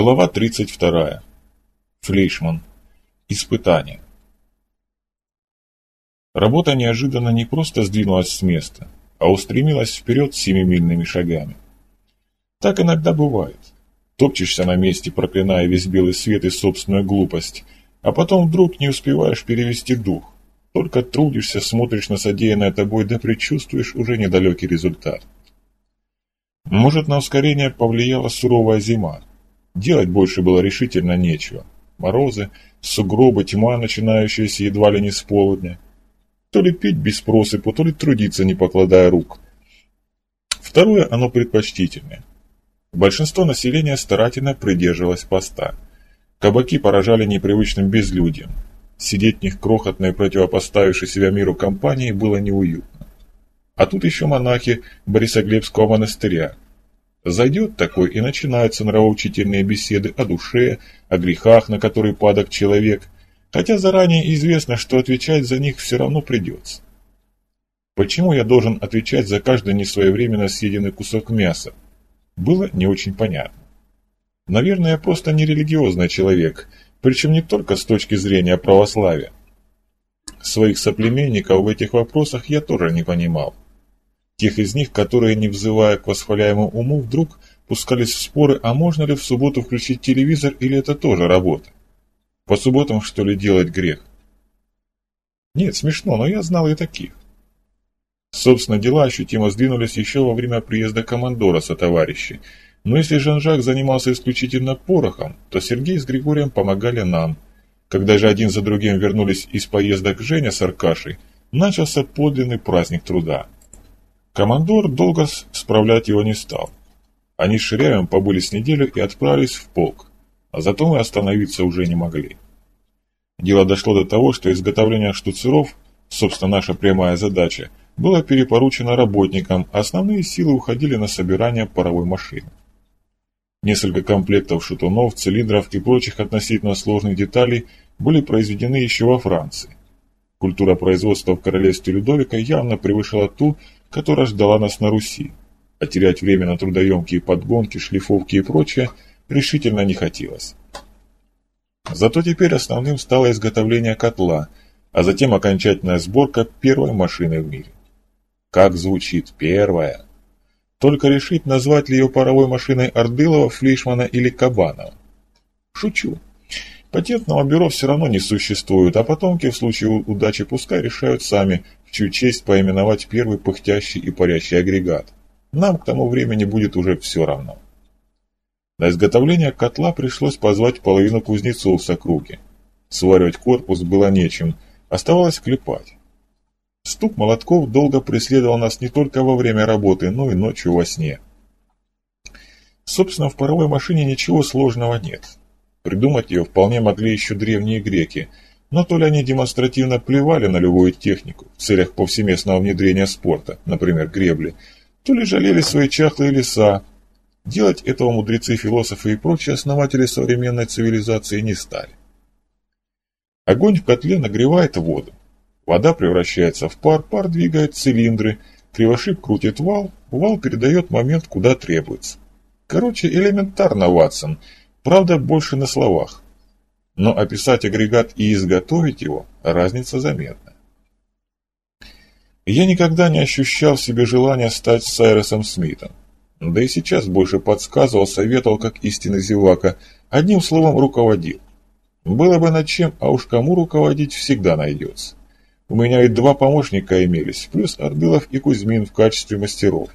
Глава 32. Флейшман. Испытание. Работа неожиданно не просто сдвинулась с места, а устремилась вперед семимильными шагами. Так иногда бывает. Топчешься на месте, проклиная весь белый свет и собственную глупость, а потом вдруг не успеваешь перевести дух. Только трудишься, смотришь на содеянное тобой, да предчувствуешь уже недалекий результат. Может, на ускорение повлияла суровая зима, Делать больше было решительно нечего. Морозы, сугробы, тьма, начинающаяся едва ли не с полудня. То ли пить без просыпу, то ли трудиться, не покладая рук. Второе, оно предпочтительное. Большинство населения старательно придерживалось поста. Кабаки поражали непривычным безлюдием. Сидеть в них крохотной, противопоставившей себя миру компании, было неуютно. А тут еще монахи Борисоглебского монастыря – Зайдет такой, и начинаются нравоучительные беседы о душе, о грехах, на которые падок человек, хотя заранее известно, что отвечать за них все равно придется. Почему я должен отвечать за каждый несвоевременно съеденный кусок мяса? Было не очень понятно. Наверное, я просто нерелигиозный человек, причем не только с точки зрения православия. Своих соплеменников в этих вопросах я тоже не понимал. Тех из них, которые, не взывая к восхваляемому уму, вдруг пускались в споры, а можно ли в субботу включить телевизор, или это тоже работа? По субботам, что ли, делать грех? Нет, смешно, но я знал и таких. Собственно, дела ощутимо сдвинулись еще во время приезда командора со товарищей. Но если Жан-Жак занимался исключительно порохом, то Сергей с Григорием помогали нам. Когда же один за другим вернулись из поездок Женя с Аркашей, начался подлинный праздник труда. Командор долго справлять его не стал. Они с Ширяевым побыли с неделю и отправились в полк, а зато мы остановиться уже не могли. Дело дошло до того, что изготовление штуцеров, собственно наша прямая задача, было перепоручено работникам, а основные силы уходили на собирание паровой машины. Несколько комплектов шатунов, цилиндров и прочих относительно сложных деталей были произведены еще во Франции. Культура производства в королевстве Людовика явно превышала ту, которая ждала нас на Руси, а терять время на трудоемкие подгонки, шлифовки и прочее решительно не хотелось. Зато теперь основным стало изготовление котла, а затем окончательная сборка первой машины в мире. Как звучит первая? Только решить, назвать ли ее паровой машиной Ордылова, Флейшмана или Кабанова. Шучу. Патентного бюро все равно не существует, а потомки в случае удачи пускай решают сами, в чью честь поименовать первый пыхтящий и парящий агрегат. Нам к тому времени будет уже все равно. На изготовление котла пришлось позвать половину кузнецов с округи. Сваривать корпус было нечем, оставалось клепать. Стук молотков долго преследовал нас не только во время работы, но и ночью во сне. Собственно, в паровой машине ничего сложного нет. Придумать ее вполне могли еще древние греки – но то ли они демонстративно плевали на любую технику в целях повсеместного внедрения спорта, например, гребли, то ли жалели свои чахлые леса. Делать этого мудрецы, философы и прочие основатели современной цивилизации не стали. Огонь в котле нагревает воду. Вода превращается в пар, пар двигает цилиндры, кривошип крутит вал, вал передает момент, куда требуется. Короче, элементарно, Ватсон, правда больше на словах но описать агрегат и изготовить его – разница заметна. Я никогда не ощущал в себе желания стать Сайросом Смитом. Да и сейчас больше подсказывал, советовал, как истинный зевака, одним словом руководил. Было бы над чем, а уж кому руководить всегда найдется. У меня ведь два помощника имелись, плюс Ордылов и Кузьмин в качестве мастеров.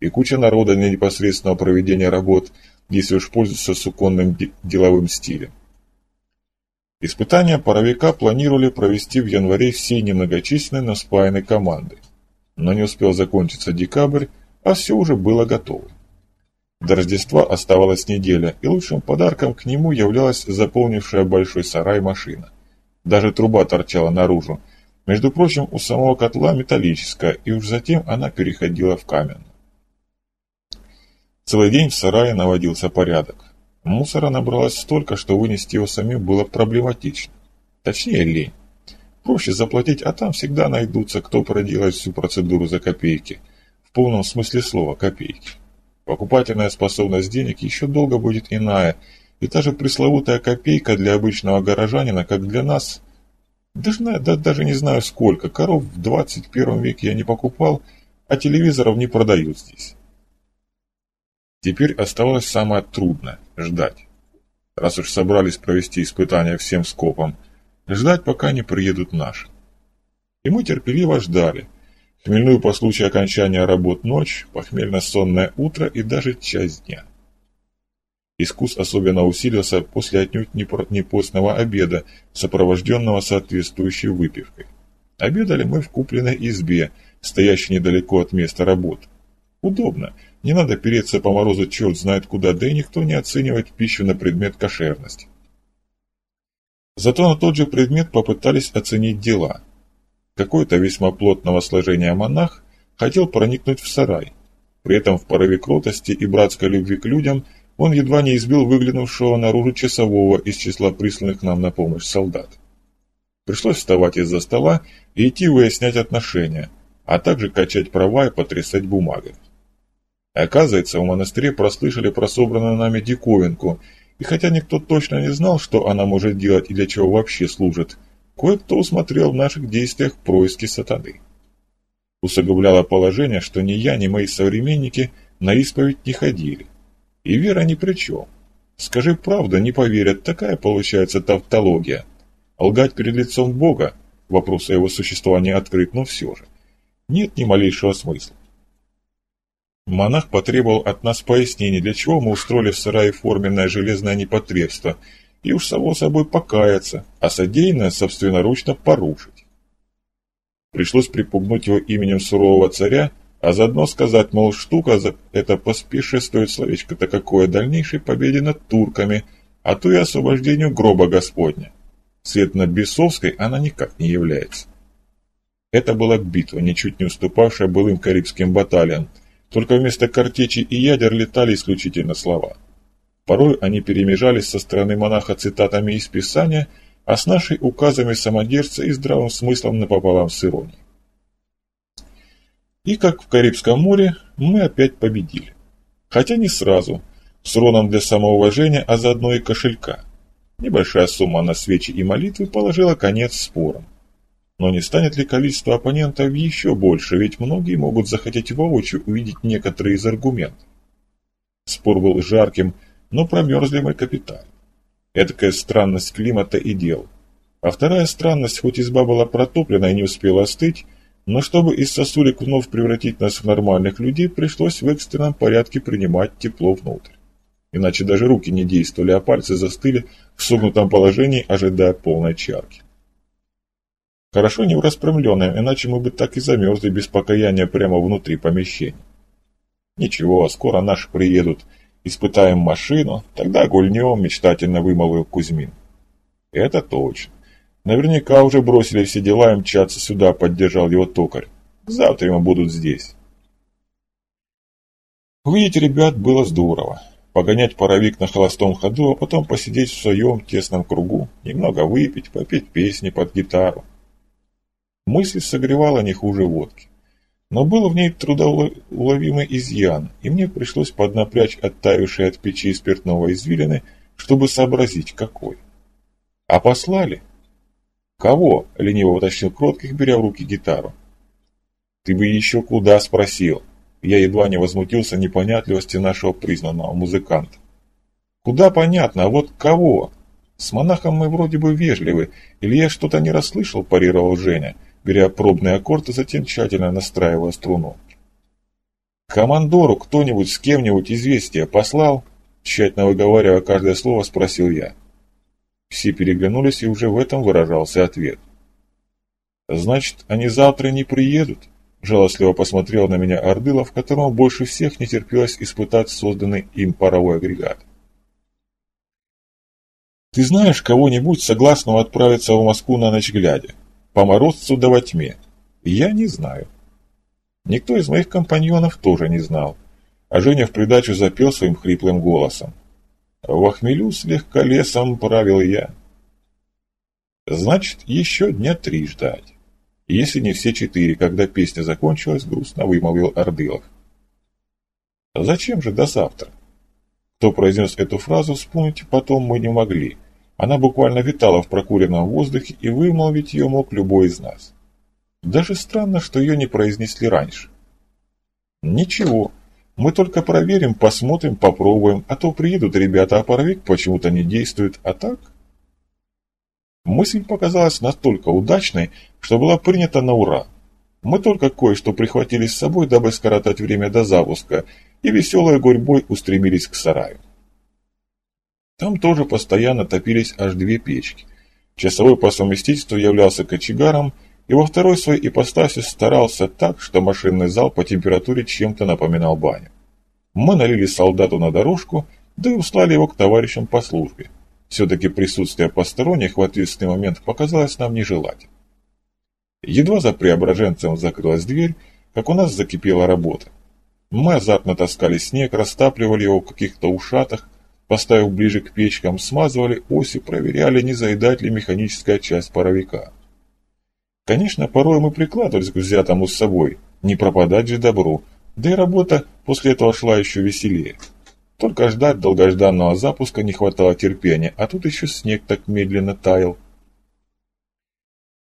И куча народа для непосредственного проведения работ, если уж пользоваться суконным деловым стилем. Испытания паровика планировали провести в январе всей немногочисленной, но спаянной команды. Но не успел закончиться декабрь, а все уже было готово. До Рождества оставалась неделя, и лучшим подарком к нему являлась заполнившая большой сарай машина. Даже труба торчала наружу. Между прочим, у самого котла металлическая, и уж затем она переходила в каменную. Целый день в сарае наводился порядок. Мусора набралось столько, что вынести его самим было проблематично. Точнее, лень. Проще заплатить, а там всегда найдутся, кто проделает всю процедуру за копейки. В полном смысле слова копейки. Покупательная способность денег еще долго будет иная, и та же пресловутая копейка для обычного горожанина, как для нас. Даже, да, даже не знаю сколько, коров в 21 веке я не покупал, а телевизоров не продают здесь. Теперь оставалось самое трудное – ждать. Раз уж собрались провести испытания всем скопом, ждать, пока не приедут наши. И мы терпеливо ждали. Хмельную по случаю окончания работ ночь, похмельно-сонное утро и даже часть дня. Искус особенно усилился после отнюдь не постного обеда, сопровожденного соответствующей выпивкой. Обедали мы в купленной избе, стоящей недалеко от места работы. Удобно, не надо переться по морозу черт знает куда, да и никто не оценивает пищу на предмет кошерности. Зато на тот же предмет попытались оценить дела. Какой-то весьма плотного сложения монах хотел проникнуть в сарай. При этом в порыве кротости и братской любви к людям он едва не избил выглянувшего наружу часового из числа присланных нам на помощь солдат. Пришлось вставать из-за стола и идти выяснять отношения, а также качать права и потрясать бумагами. Оказывается, в монастыре прослышали про собранную нами диковинку, и хотя никто точно не знал, что она может делать и для чего вообще служит, кое-кто усмотрел в наших действиях происки сатаны. Усугубляло положение, что ни я, ни мои современники на исповедь не ходили. И вера ни при чем. Скажи правду, не поверят, такая получается тавтология. Лгать перед лицом Бога, вопрос о его существовании открыт, но все же, нет ни малейшего смысла. Монах потребовал от нас пояснений, для чего мы устроили в сарае форменное железное непотребство, и уж само собой покаяться, а содеянное собственноручно порушить. Пришлось припугнуть его именем сурового царя, а заодно сказать, мол, штука это поспешествует словечко-то какое дальнейшей победе над турками, а то и освобождению гроба Господня. Следовательно, бесовской она никак не является. Это была битва, ничуть не уступавшая былым карибским баталиям, только вместо картечи и ядер летали исключительно слова. Порой они перемежались со стороны монаха цитатами из Писания, а с нашей указами самодержца и здравым смыслом напополам с иронией. И как в Карибском море, мы опять победили. Хотя не сразу, с роном для самоуважения, а заодно и кошелька. Небольшая сумма на свечи и молитвы положила конец спорам. Но не станет ли количество оппонентов еще больше, ведь многие могут захотеть воочию увидеть некоторые из аргументов. Спор был жарким, но промерзли мы капитально. Эдакая странность климата и дел. А вторая странность, хоть изба была протоплена и не успела остыть, но чтобы из сосулек вновь превратить нас в нормальных людей, пришлось в экстренном порядке принимать тепло внутрь. Иначе даже руки не действовали, а пальцы застыли в согнутом положении, ожидая полной чарки. Хорошо не в распрямленном, иначе мы бы так и замерзли без покаяния прямо внутри помещения. Ничего, скоро наши приедут. Испытаем машину, тогда гульнем, мечтательно вымолвил Кузьмин. Это точно. Наверняка уже бросили все дела и мчаться сюда, поддержал его токарь. Завтра мы будут здесь. Увидеть ребят было здорово. Погонять паровик на холостом ходу, а потом посидеть в своем тесном кругу, немного выпить, попеть песни под гитару. Мысль согревала не хуже водки. Но был в ней трудоуловимый изъян, и мне пришлось поднапрячь оттаившие от печи спиртного извилины, чтобы сообразить, какой. А послали? Кого? — лениво уточнил Кротких, беря в руки гитару. Ты бы еще куда спросил. Я едва не возмутился непонятливости нашего признанного музыканта. Куда понятно, а вот кого? С монахом мы вроде бы вежливы, или я что-то не расслышал, парировал Женя — беря пробный аккорд и затем тщательно настраивая струну. «Командору кто-нибудь с кем-нибудь известие послал?» Тщательно выговаривая каждое слово, спросил я. Все переглянулись, и уже в этом выражался ответ. «Значит, они завтра не приедут?» Жалостливо посмотрел на меня Ордылов, которому больше всех не терпелось испытать созданный им паровой агрегат. «Ты знаешь кого-нибудь, согласного отправиться в Москву на ночь глядя?» По морозцу да во тьме? Я не знаю. Никто из моих компаньонов тоже не знал, а Женя в придачу запел своим хриплым голосом. В хмелю слегка лесом правил я. Значит, еще дня три ждать. Если не все четыре, когда песня закончилась, грустно вымолвил Ордылов. Зачем же до завтра? Кто произнес эту фразу, вспомнить потом мы не могли. Она буквально витала в прокуренном воздухе, и вымолвить ее мог любой из нас. Даже странно, что ее не произнесли раньше. Ничего, мы только проверим, посмотрим, попробуем, а то приедут ребята, а паровик почему-то не действует, а так... Мысль показалась настолько удачной, что была принята на ура. Мы только кое-что прихватили с собой, дабы скоротать время до запуска, и веселой гурьбой устремились к сараю. Там тоже постоянно топились аж две печки. Часовой по совместительству являлся кочегаром, и во второй своей ипостаси старался так, что машинный зал по температуре чем-то напоминал баню. Мы налили солдату на дорожку, да и услали его к товарищам по службе. Все-таки присутствие посторонних в ответственный момент показалось нам нежелательным. Едва за преображенцем закрылась дверь, как у нас закипела работа. Мы азартно таскали снег, растапливали его в каких-то ушатах, поставив ближе к печкам, смазывали оси, проверяли, не заедает ли механическая часть паровика. Конечно, порой мы прикладывались к взятому с собой, не пропадать же добру, да и работа после этого шла еще веселее. Только ждать долгожданного запуска не хватало терпения, а тут еще снег так медленно таял.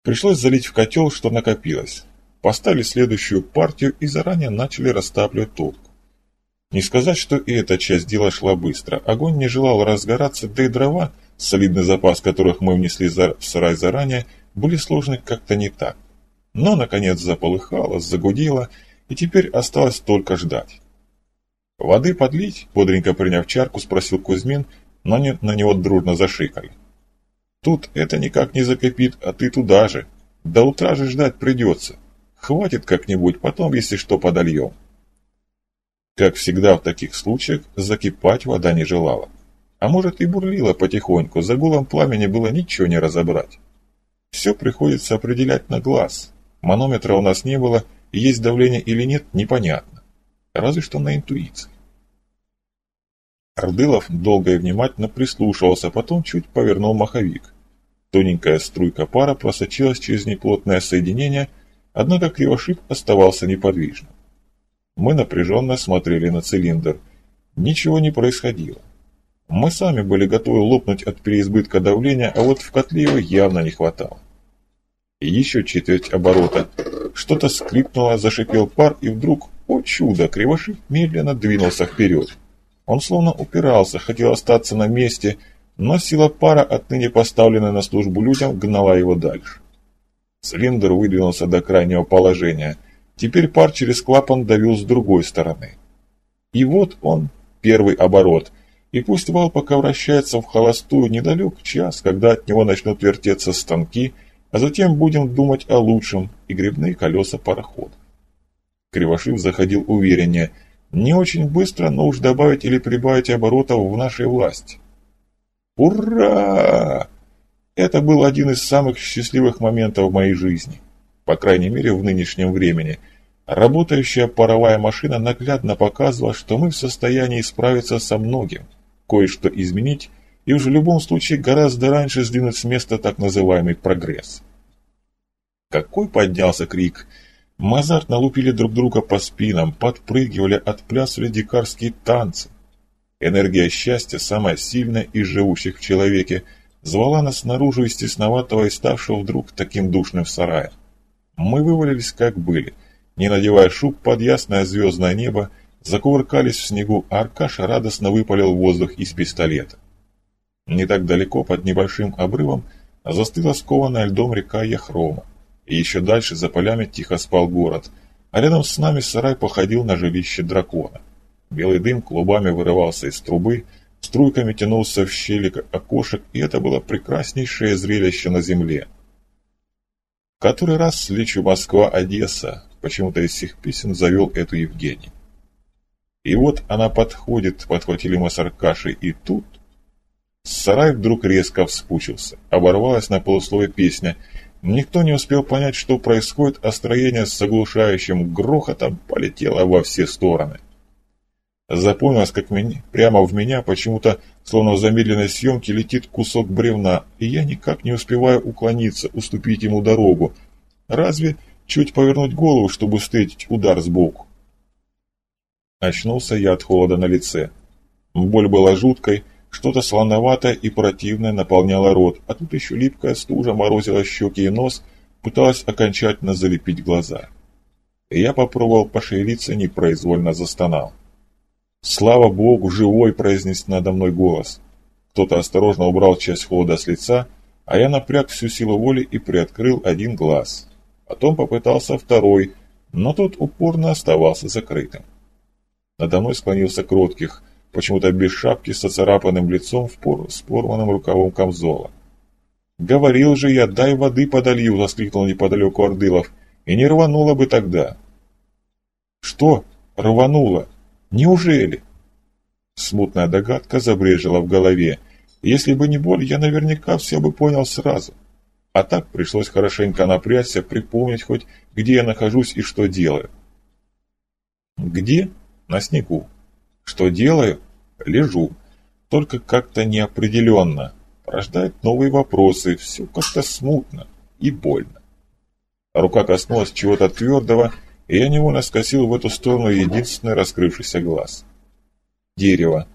Пришлось залить в котел, что накопилось. Поставили следующую партию и заранее начали растапливать топку. Не сказать, что и эта часть дела шла быстро. Огонь не желал разгораться, да и дрова, солидный запас которых мы внесли в сарай заранее, были сложны как-то не так. Но, наконец, заполыхало, загудело, и теперь осталось только ждать. «Воды подлить?» – бодренько приняв чарку, спросил Кузьмин, но не, на него дружно зашикали. «Тут это никак не закипит, а ты туда же. До утра же ждать придется. Хватит как-нибудь, потом, если что, подольем». Как всегда в таких случаях, закипать вода не желала. А может и бурлила потихоньку, за гулом пламени было ничего не разобрать. Все приходится определять на глаз. Манометра у нас не было, есть давление или нет, непонятно разве что на интуиции. Ордылов долго и внимательно прислушивался, потом чуть повернул маховик. Тоненькая струйка пара просочилась через неплотное соединение, однако кривошип оставался неподвижным. Мы напряженно смотрели на цилиндр. Ничего не происходило. Мы сами были готовы лопнуть от переизбытка давления, а вот в котле его явно не хватало. И еще четверть оборота. Что-то скрипнуло, зашипел пар, и вдруг о чудо, Кривошей медленно двинулся вперед. Он словно упирался, хотел остаться на месте, но сила пара, отныне поставленная на службу людям, гнала его дальше. Цилиндр выдвинулся до крайнего положения. Теперь пар через клапан давил с другой стороны. И вот он, первый оборот. И пусть вал пока вращается в холостую недалек час, когда от него начнут вертеться станки, а затем будем думать о лучшем и грибные колеса парохода. Кривошив заходил увереннее. Не очень быстро, но уж добавить или прибавить оборотов в нашей власти. Ура! Это был один из самых счастливых моментов в моей жизни. По крайней мере, в нынешнем времени. Работающая паровая машина наглядно показывала, что мы в состоянии справиться со многим, кое-что изменить и уже в любом случае гораздо раньше сдвинуть с места так называемый прогресс. Какой поднялся крик! Мы азартно лупили друг друга по спинам, подпрыгивали, отплясывали дикарские танцы. Энергия счастья, самая сильная из живущих в человеке, звала нас наружу из тесноватого и ставшего вдруг таким душным сарая. Мы вывалились как были, не надевая шуб под ясное звездное небо, закувыркались в снегу, а Аркаша радостно выпалил воздух из пистолета. Не так далеко, под небольшим обрывом, застыла скованная льдом река Яхрома и еще дальше за полями тихо спал город, а рядом с нами сарай походил на жилище дракона. Белый дым клубами вырывался из трубы, струйками тянулся в щели окошек, и это было прекраснейшее зрелище на земле. Который раз слечу Москва-Одесса, почему-то из всех песен завел эту Евгений. И вот она подходит, подхватили мы с Аркашей, и тут... Сарай вдруг резко вспучился, оборвалась на полусловие песня, Никто не успел понять, что происходит, а строение с оглушающим грохотом полетело во все стороны. Запомнилось, как меня, прямо в меня почему-то, словно в замедленной съемке, летит кусок бревна, и я никак не успеваю уклониться, уступить ему дорогу. Разве чуть повернуть голову, чтобы встретить удар сбоку? Очнулся я от холода на лице. Боль была жуткой, что-то слоноватое и противное наполняло рот, а тут еще липкая стужа морозила щеки и нос, пыталась окончательно залепить глаза. Я попробовал пошевелиться, непроизвольно застонал. «Слава Богу, живой!» – произнес надо мной голос. Кто-то осторожно убрал часть холода с лица, а я напряг всю силу воли и приоткрыл один глаз. Потом попытался второй, но тот упорно оставался закрытым. Надо мной склонился Кротких, почему-то без шапки с оцарапанным лицом в пор с порванным рукавом камзола. «Говорил же я, дай воды подолью!» — воскликнул неподалеку Ордылов. «И не рвануло бы тогда!» «Что? Рвануло? Неужели?» Смутная догадка забрежила в голове. Если бы не боль, я наверняка все бы понял сразу. А так пришлось хорошенько напрячься, припомнить хоть, где я нахожусь и что делаю. Где? На снегу. Что делаю? Лежу. Только как-то неопределенно. Порождает новые вопросы, все как-то смутно и больно. Рука коснулась чего-то твердого, и я невольно скосил в эту сторону единственный раскрывшийся глаз. Дерево.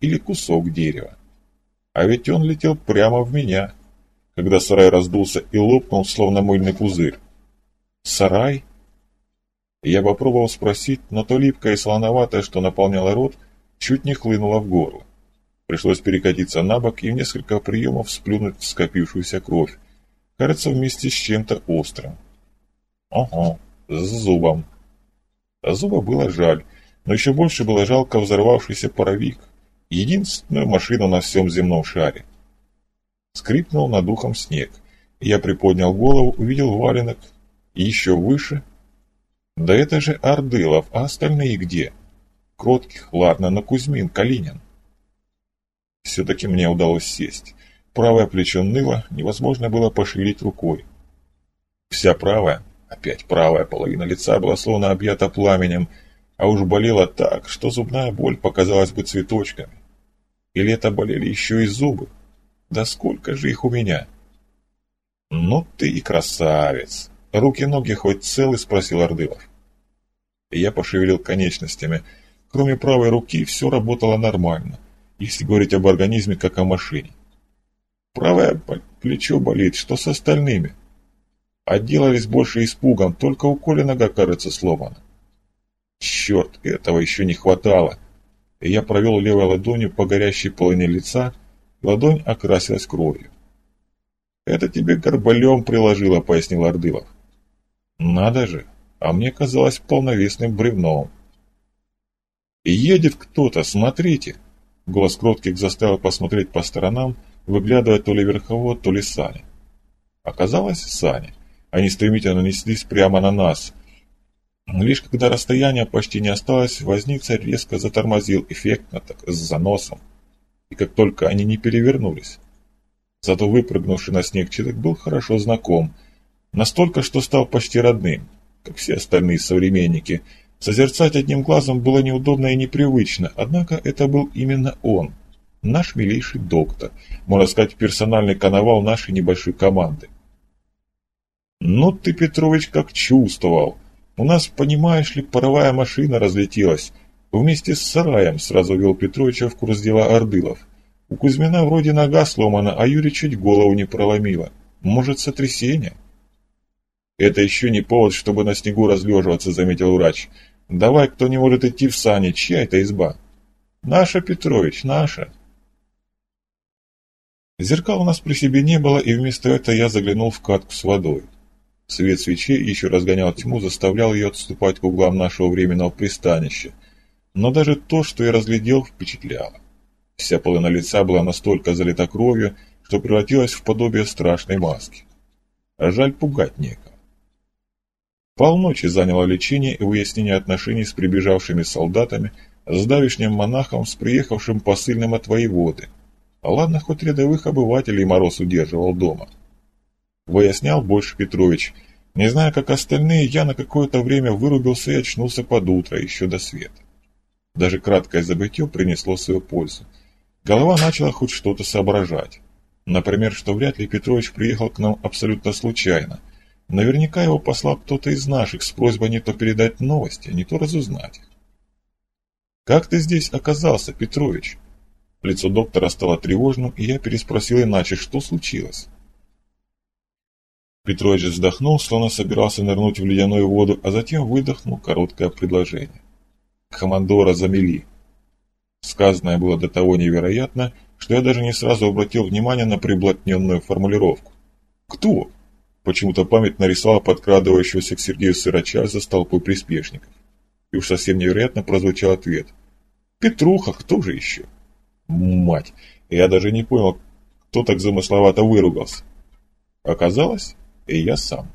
Или кусок дерева. А ведь он летел прямо в меня, когда сарай раздулся и лопнул, словно мыльный пузырь. Сарай? Я попробовал спросить, но то липкое и слоноватое, что наполняло рот, чуть не хлынуло в горло. Пришлось перекатиться на бок и в несколько приемов сплюнуть скопившуюся кровь. Кажется, вместе с чем-то острым. Ага, с зубом. Зуба было жаль, но еще больше было жалко взорвавшийся паровик. Единственную машину на всем земном шаре. Скрипнул над ухом снег. Я приподнял голову, увидел валенок. И еще выше да это же Ордылов, а остальные где? Кротких, ладно, но Кузьмин, Калинин. Все-таки мне удалось сесть. Правое плечо ныло, невозможно было пошевелить рукой. Вся правая, опять правая половина лица была словно объята пламенем, а уж болела так, что зубная боль показалась бы цветочками. Или это болели еще и зубы? Да сколько же их у меня? Ну ты и красавец! Руки-ноги хоть целы, спросил Ордылов. Я пошевелил конечностями. Кроме правой руки, все работало нормально, если говорить об организме как о машине. Правое плечо болит, что с остальными? Отделались больше испугом, только у Коли нога, кажется, сломана. Черт, этого еще не хватало. И я провел левой ладонью по горящей половине лица, ладонь окрасилась кровью. «Это тебе горбалем приложило», — пояснил Ордылов. «Надо же, а мне казалось полновесным бревном. «Едет кто-то, смотрите!» Голос Кротких заставил посмотреть по сторонам, выглядывая то ли верховод, то ли сани. Оказалось, сани. Они стремительно неслись прямо на нас. Лишь когда расстояние почти не осталось, возница резко затормозил, эффектно так, с заносом. И как только они не перевернулись. Зато выпрыгнувший на снег человек был хорошо знаком, настолько, что стал почти родным как все остальные современники. Созерцать одним глазом было неудобно и непривычно, однако это был именно он, наш милейший доктор, можно сказать, персональный коновал нашей небольшой команды. «Ну ты, Петрович, как чувствовал! У нас, понимаешь ли, паровая машина разлетелась. Вместе с сараем сразу вел Петровича в курс дела Ордылов. У Кузьмина вроде нога сломана, а Юрий чуть голову не проломила. Может, сотрясение?» «Это еще не повод, чтобы на снегу разлеживаться», — заметил врач. «Давай, кто не может идти в сани, чья это изба?» «Наша, Петрович, наша». Зеркал у нас при себе не было, и вместо этого я заглянул в катку с водой. Свет свечей еще разгонял тьму, заставлял ее отступать к углам нашего временного пристанища. Но даже то, что я разглядел, впечатляло. Вся половина лица была настолько залита кровью, что превратилась в подобие страшной маски. А жаль пугать некого. Полночи заняло лечение и выяснение отношений с прибежавшими солдатами, с давишним монахом, с приехавшим посыльным от воеводы. А ладно, хоть рядовых обывателей Мороз удерживал дома. Выяснял больше Петрович. Не зная, как остальные, я на какое-то время вырубился и очнулся под утро, еще до света. Даже краткое забытье принесло свою пользу. Голова начала хоть что-то соображать. Например, что вряд ли Петрович приехал к нам абсолютно случайно – Наверняка его послал кто-то из наших с просьбой не то передать новости, не то разузнать их. «Как ты здесь оказался, Петрович?» Лицо доктора стало тревожным, и я переспросил иначе, что случилось. Петрович вздохнул, словно собирался нырнуть в ледяную воду, а затем выдохнул короткое предложение. Командора замели. Сказанное было до того невероятно, что я даже не сразу обратил внимание на приблотненную формулировку. «Кто?» Почему-то память нарисовала подкрадывающегося к Сергею Сырача за столпой приспешников. И уж совсем невероятно прозвучал ответ. «Петруха, кто же еще?» Мать! Я даже не понял, кто так замысловато выругался. Оказалось, и я сам.